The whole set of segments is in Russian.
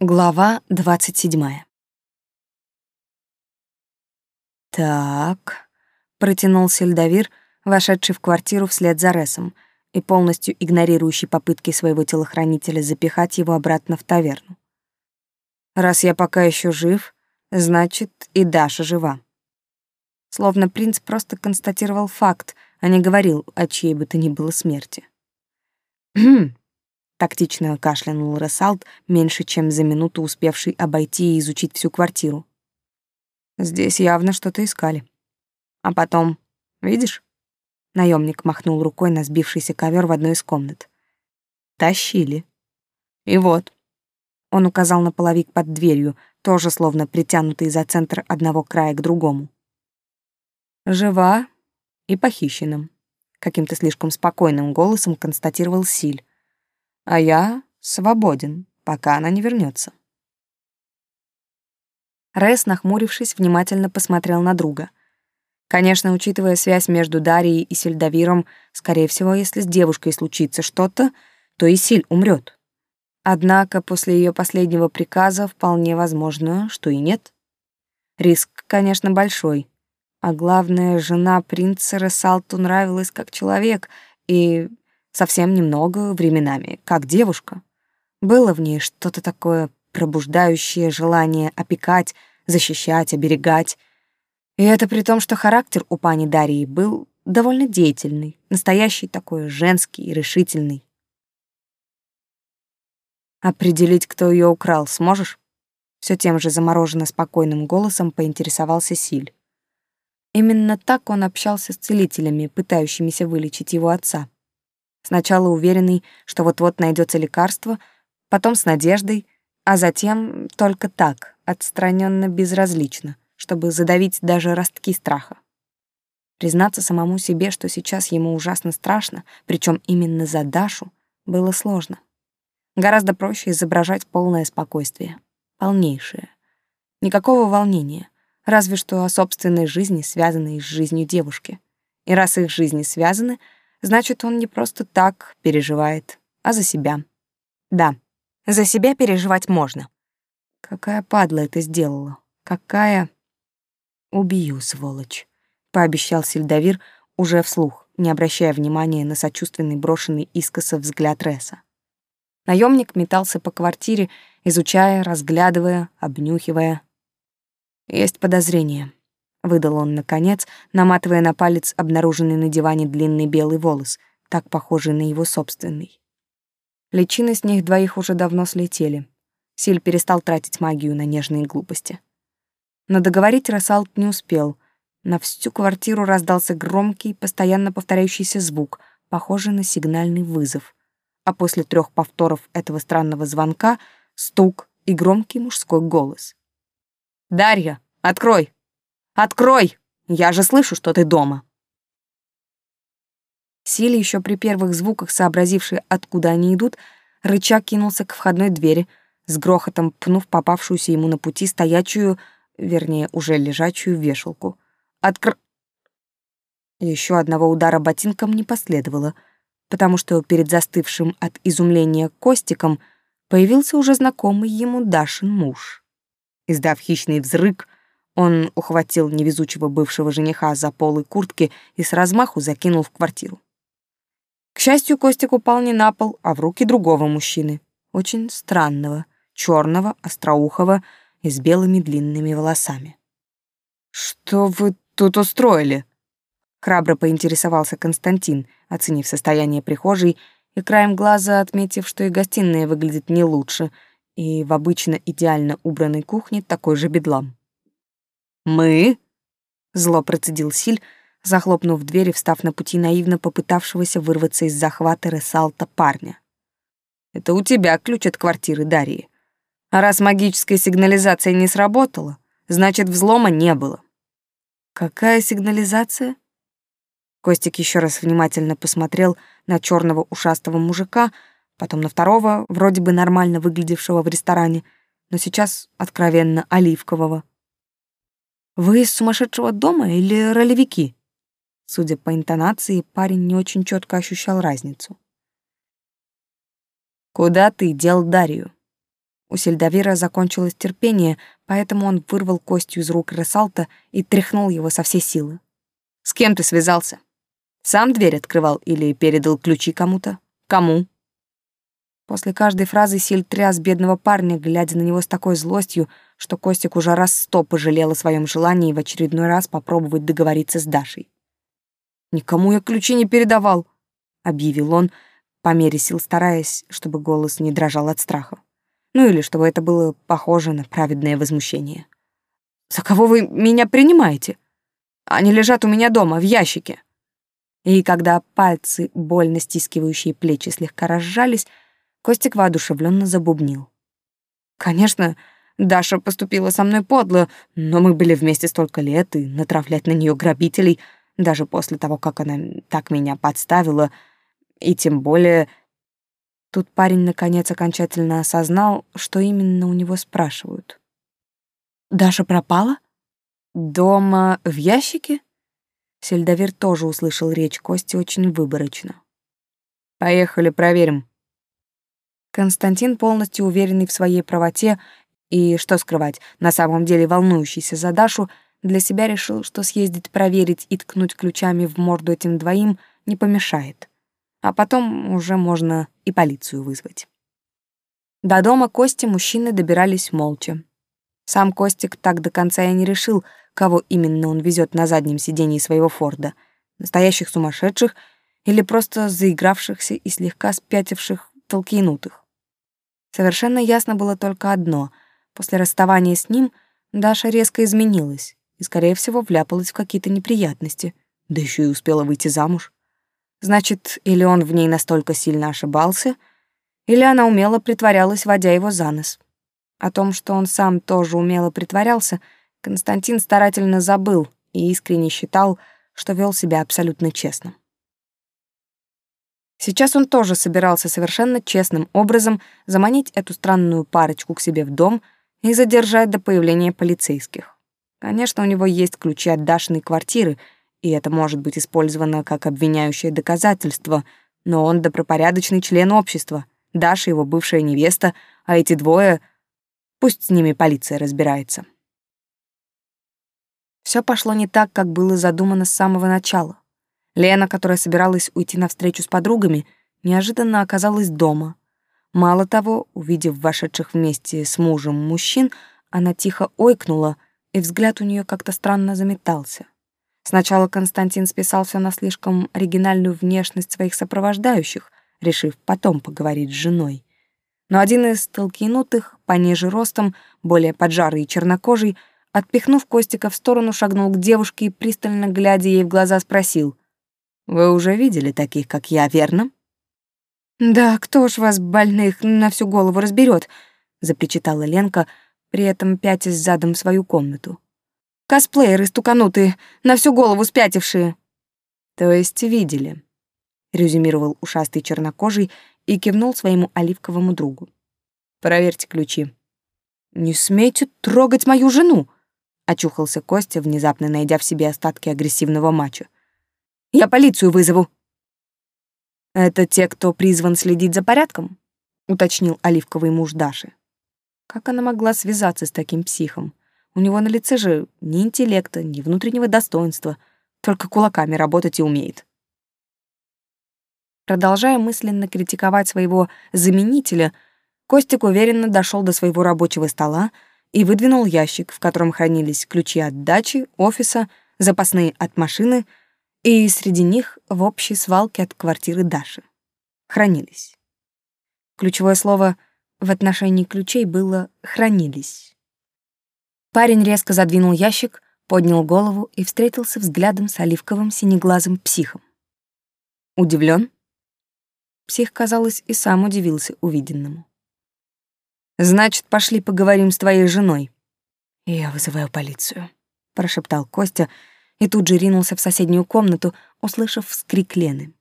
Глава двадцать седьмая. «Так», — протянул Сельдовир, вошедший в квартиру вслед за Ресом и полностью игнорирующий попытки своего телохранителя запихать его обратно в таверну. «Раз я пока еще жив, значит, и Даша жива». Словно принц просто констатировал факт, а не говорил о чьей бы то ни было смерти. «Хм», Тактично кашлянул Рассалт, меньше чем за минуту успевший обойти и изучить всю квартиру. Здесь явно что-то искали. А потом, видишь? Наемник махнул рукой на сбившийся ковер в одной из комнат. Тащили. И вот. Он указал на половик под дверью, тоже словно притянутый за центр одного края к другому. Жива и похищенным. Каким-то слишком спокойным голосом констатировал Силь а я свободен, пока она не вернется. Рес, нахмурившись, внимательно посмотрел на друга. Конечно, учитывая связь между Дарьей и Сельдовиром, скорее всего, если с девушкой случится что-то, то и Силь умрет. Однако после ее последнего приказа вполне возможно, что и нет. Риск, конечно, большой. А главное, жена принца Ресалту нравилась как человек, и совсем немного временами, как девушка. Было в ней что-то такое пробуждающее желание опекать, защищать, оберегать. И это при том, что характер у пани Дарьи был довольно деятельный, настоящий такой женский и решительный. Определить, кто ее украл, сможешь? Все тем же замороженно спокойным голосом поинтересовался Силь. Именно так он общался с целителями, пытающимися вылечить его отца. Сначала уверенный, что вот-вот найдется лекарство, потом с надеждой, а затем только так, отстраненно безразлично, чтобы задавить даже ростки страха. Признаться самому себе, что сейчас ему ужасно страшно, причем именно за Дашу, было сложно. Гораздо проще изображать полное спокойствие, полнейшее. Никакого волнения, разве что о собственной жизни, связанной с жизнью девушки. И раз их жизни связаны — значит, он не просто так переживает, а за себя. Да, за себя переживать можно. Какая падла это сделала? Какая... Убью, сволочь, пообещал Сельдовир уже вслух, не обращая внимания на сочувственный брошенный искоса взгляд Реса. Наемник метался по квартире, изучая, разглядывая, обнюхивая. Есть подозрение выдал он наконец, наматывая на палец обнаруженный на диване длинный белый волос, так похожий на его собственный. Личины с них двоих уже давно слетели. Силь перестал тратить магию на нежные глупости. Но договорить Рассалт не успел. На всю квартиру раздался громкий, постоянно повторяющийся звук, похожий на сигнальный вызов. А после трех повторов этого странного звонка — стук и громкий мужской голос. «Дарья, открой!» Открой! Я же слышу, что ты дома!» Силе еще при первых звуках, сообразивший, откуда они идут, рычаг кинулся к входной двери, с грохотом пнув попавшуюся ему на пути стоячую, вернее, уже лежачую вешалку. Откр... Еще одного удара ботинком не последовало, потому что перед застывшим от изумления Костиком появился уже знакомый ему Дашин муж. Издав хищный взрык, он ухватил невезучего бывшего жениха за полы куртки и с размаху закинул в квартиру. К счастью, Костик упал не на пол, а в руки другого мужчины, очень странного, черного, остроухого и с белыми длинными волосами. «Что вы тут устроили?» Храбро поинтересовался Константин, оценив состояние прихожей и краем глаза отметив, что и гостиная выглядит не лучше, и в обычно идеально убранной кухне такой же бедлам. «Мы?» — зло процедил Силь, захлопнув дверь и встав на пути наивно попытавшегося вырваться из захвата Ресалта парня. «Это у тебя ключ от квартиры Дарьи. А раз магическая сигнализация не сработала, значит, взлома не было». «Какая сигнализация?» Костик еще раз внимательно посмотрел на черного ушастого мужика, потом на второго, вроде бы нормально выглядевшего в ресторане, но сейчас откровенно оливкового. Вы из сумасшедшего дома или ролевики? Судя по интонации, парень не очень четко ощущал разницу. Куда ты дел Дарью? У Сельдовира закончилось терпение, поэтому он вырвал костью из рук Ресалта и тряхнул его со всей силы. «С кем ты связался? Сам дверь открывал или передал ключи кому-то? Кому?» После каждой фразы Силь тряс бедного парня, глядя на него с такой злостью, что Костик уже раз сто пожалел о своем желании в очередной раз попробовать договориться с Дашей. «Никому я ключи не передавал», — объявил он, по мере сил стараясь, чтобы голос не дрожал от страха. Ну или чтобы это было похоже на праведное возмущение. «За кого вы меня принимаете? Они лежат у меня дома, в ящике». И когда пальцы, больно стискивающие плечи, слегка разжались, Костик воодушевленно забубнил. «Конечно, Даша поступила со мной подло, но мы были вместе столько лет, и натравлять на нее грабителей, даже после того, как она так меня подставила, и тем более...» Тут парень наконец окончательно осознал, что именно у него спрашивают. «Даша пропала? Дома в ящике?» Сельдовир тоже услышал речь Кости очень выборочно. «Поехали, проверим», Константин, полностью уверенный в своей правоте и, что скрывать, на самом деле волнующийся за Дашу, для себя решил, что съездить проверить и ткнуть ключами в морду этим двоим не помешает. А потом уже можно и полицию вызвать. До дома Кости мужчины добирались молча. Сам Костик так до конца и не решил, кого именно он везет на заднем сидении своего Форда — настоящих сумасшедших или просто заигравшихся и слегка спятивших толкинутых. Совершенно ясно было только одно. После расставания с ним Даша резко изменилась и, скорее всего, вляпалась в какие-то неприятности, да еще и успела выйти замуж. Значит, или он в ней настолько сильно ошибался, или она умело притворялась, водя его за нос. О том, что он сам тоже умело притворялся, Константин старательно забыл и искренне считал, что вел себя абсолютно честно. Сейчас он тоже собирался совершенно честным образом заманить эту странную парочку к себе в дом и задержать до появления полицейских. Конечно, у него есть ключи от Дашиной квартиры, и это может быть использовано как обвиняющее доказательство, но он добропорядочный член общества, Даша его бывшая невеста, а эти двое... Пусть с ними полиция разбирается. Все пошло не так, как было задумано с самого начала. Лена, которая собиралась уйти на встречу с подругами, неожиданно оказалась дома. Мало того, увидев вошедших вместе с мужем мужчин, она тихо ойкнула, и взгляд у нее как-то странно заметался. Сначала Константин списал все на слишком оригинальную внешность своих сопровождающих, решив потом поговорить с женой. Но один из толкинутых, пониже ростом, более поджарый и чернокожий, отпихнув Костика в сторону, шагнул к девушке и, пристально глядя ей в глаза, спросил. Вы уже видели таких, как я, верно? Да, кто ж вас больных на всю голову разберет? запричитала Ленка, при этом пятясь задом в свою комнату. Косплееры стуканутые, на всю голову спятившие. То есть видели, резюмировал ушастый чернокожий и кивнул своему оливковому другу. Проверьте ключи. Не смейте трогать мою жену, очухался Костя, внезапно найдя в себе остатки агрессивного мачо. Я полицию вызову». «Это те, кто призван следить за порядком?» — уточнил оливковый муж Даши. Как она могла связаться с таким психом? У него на лице же ни интеллекта, ни внутреннего достоинства, только кулаками работать и умеет. Продолжая мысленно критиковать своего заменителя, Костик уверенно дошел до своего рабочего стола и выдвинул ящик, в котором хранились ключи от дачи, офиса, запасные от машины — и среди них в общей свалке от квартиры Даши. Хранились. Ключевое слово в отношении ключей было «хранились». Парень резко задвинул ящик, поднял голову и встретился взглядом с оливковым синеглазым психом. Удивлен? Псих, казалось, и сам удивился увиденному. «Значит, пошли поговорим с твоей женой». «Я вызываю полицию», — прошептал Костя, — и тут же ринулся в соседнюю комнату, услышав вскрик Лены.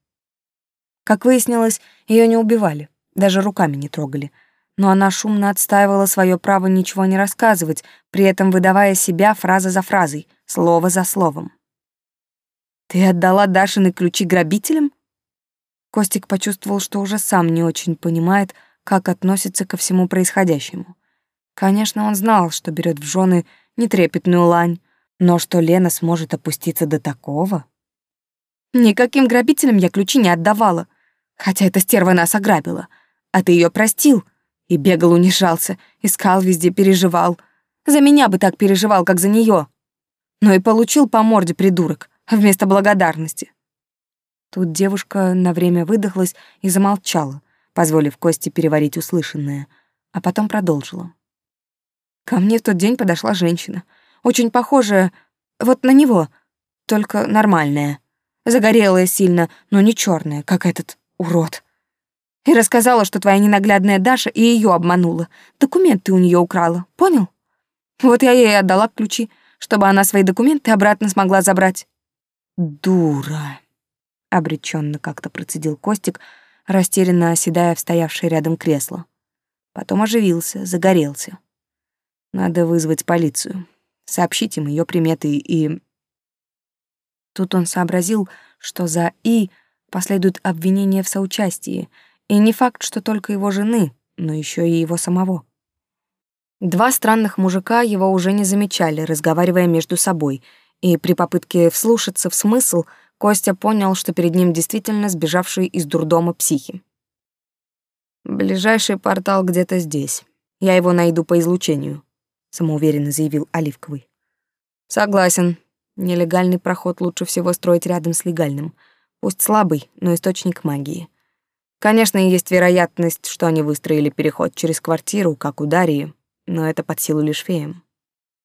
Как выяснилось, ее не убивали, даже руками не трогали, но она шумно отстаивала свое право ничего не рассказывать, при этом выдавая себя фраза за фразой, слово за словом. «Ты отдала Дашины ключи грабителям?» Костик почувствовал, что уже сам не очень понимает, как относится ко всему происходящему. Конечно, он знал, что берет в жены нетрепетную лань, но что Лена сможет опуститься до такого? Никаким грабителям я ключи не отдавала, хотя эта стерва нас ограбила. А ты ее простил и бегал, унижался, искал везде, переживал. За меня бы так переживал, как за нее. Но и получил по морде придурок вместо благодарности. Тут девушка на время выдохлась и замолчала, позволив Косте переварить услышанное, а потом продолжила. Ко мне в тот день подошла женщина, очень похожая вот на него, только нормальная. Загорелая сильно, но не черная, как этот урод. И рассказала, что твоя ненаглядная Даша и ее обманула. Документы у нее украла, понял? Вот я ей отдала ключи, чтобы она свои документы обратно смогла забрать. Дура. Обреченно как-то процедил Костик, растерянно оседая в стоявшее рядом кресло. Потом оживился, загорелся. Надо вызвать полицию, сообщить им ее приметы и... Тут он сообразил, что за «и» последует обвинение в соучастии, и не факт, что только его жены, но еще и его самого. Два странных мужика его уже не замечали, разговаривая между собой, и при попытке вслушаться в смысл Костя понял, что перед ним действительно сбежавшие из дурдома психи. «Ближайший портал где-то здесь. Я его найду по излучению», — самоуверенно заявил Оливковый. «Согласен. Нелегальный проход лучше всего строить рядом с легальным. Пусть слабый, но источник магии. Конечно, есть вероятность, что они выстроили переход через квартиру, как у Дарьи, но это под силу лишь феям.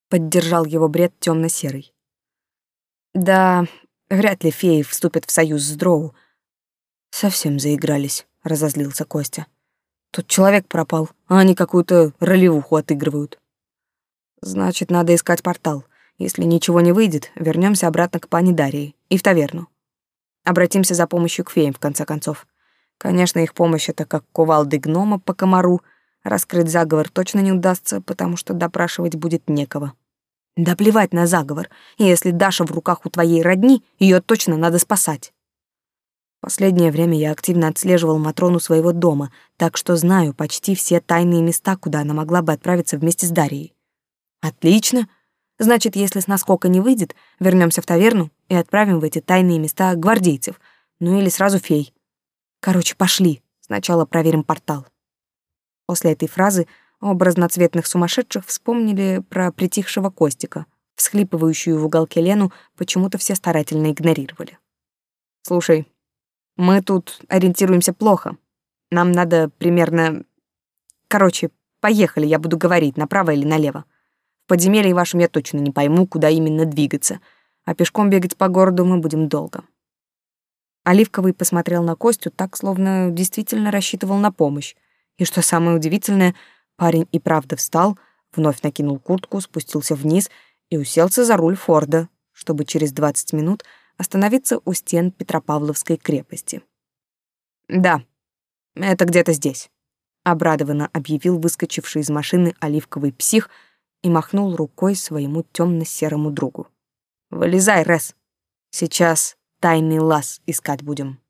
Поддержал его бред темно серый Да, вряд ли феи вступят в союз с Дроу. Совсем заигрались, разозлился Костя. Тут человек пропал, а они какую-то ролевуху отыгрывают. Значит, надо искать портал. Если ничего не выйдет, вернемся обратно к пани Дарии и в таверну. Обратимся за помощью к феям, в конце концов. Конечно, их помощь — это как кувалды гнома по комару — Раскрыть заговор точно не удастся, потому что допрашивать будет некого. Да плевать на заговор. Если Даша в руках у твоей родни, ее точно надо спасать. Последнее время я активно отслеживал Матрону своего дома, так что знаю почти все тайные места, куда она могла бы отправиться вместе с Дарьей. Отлично. Значит, если с наскока не выйдет, вернемся в таверну и отправим в эти тайные места гвардейцев, ну или сразу фей. Короче, пошли. Сначала проверим портал. После этой фразы оба разноцветных сумасшедших вспомнили про притихшего Костика. Всхлипывающую в уголке Лену почему-то все старательно игнорировали. «Слушай, мы тут ориентируемся плохо. Нам надо примерно... Короче, поехали, я буду говорить, направо или налево. В подземелье вашем я точно не пойму, куда именно двигаться, а пешком бегать по городу мы будем долго». Оливковый посмотрел на Костю так, словно действительно рассчитывал на помощь, и что самое удивительное, парень и правда встал, вновь накинул куртку, спустился вниз и уселся за руль Форда, чтобы через 20 минут остановиться у стен Петропавловской крепости. «Да, это где-то здесь», — обрадованно объявил выскочивший из машины оливковый псих и махнул рукой своему темно-серому другу. «Вылезай, Рес. Сейчас тайный лаз искать будем».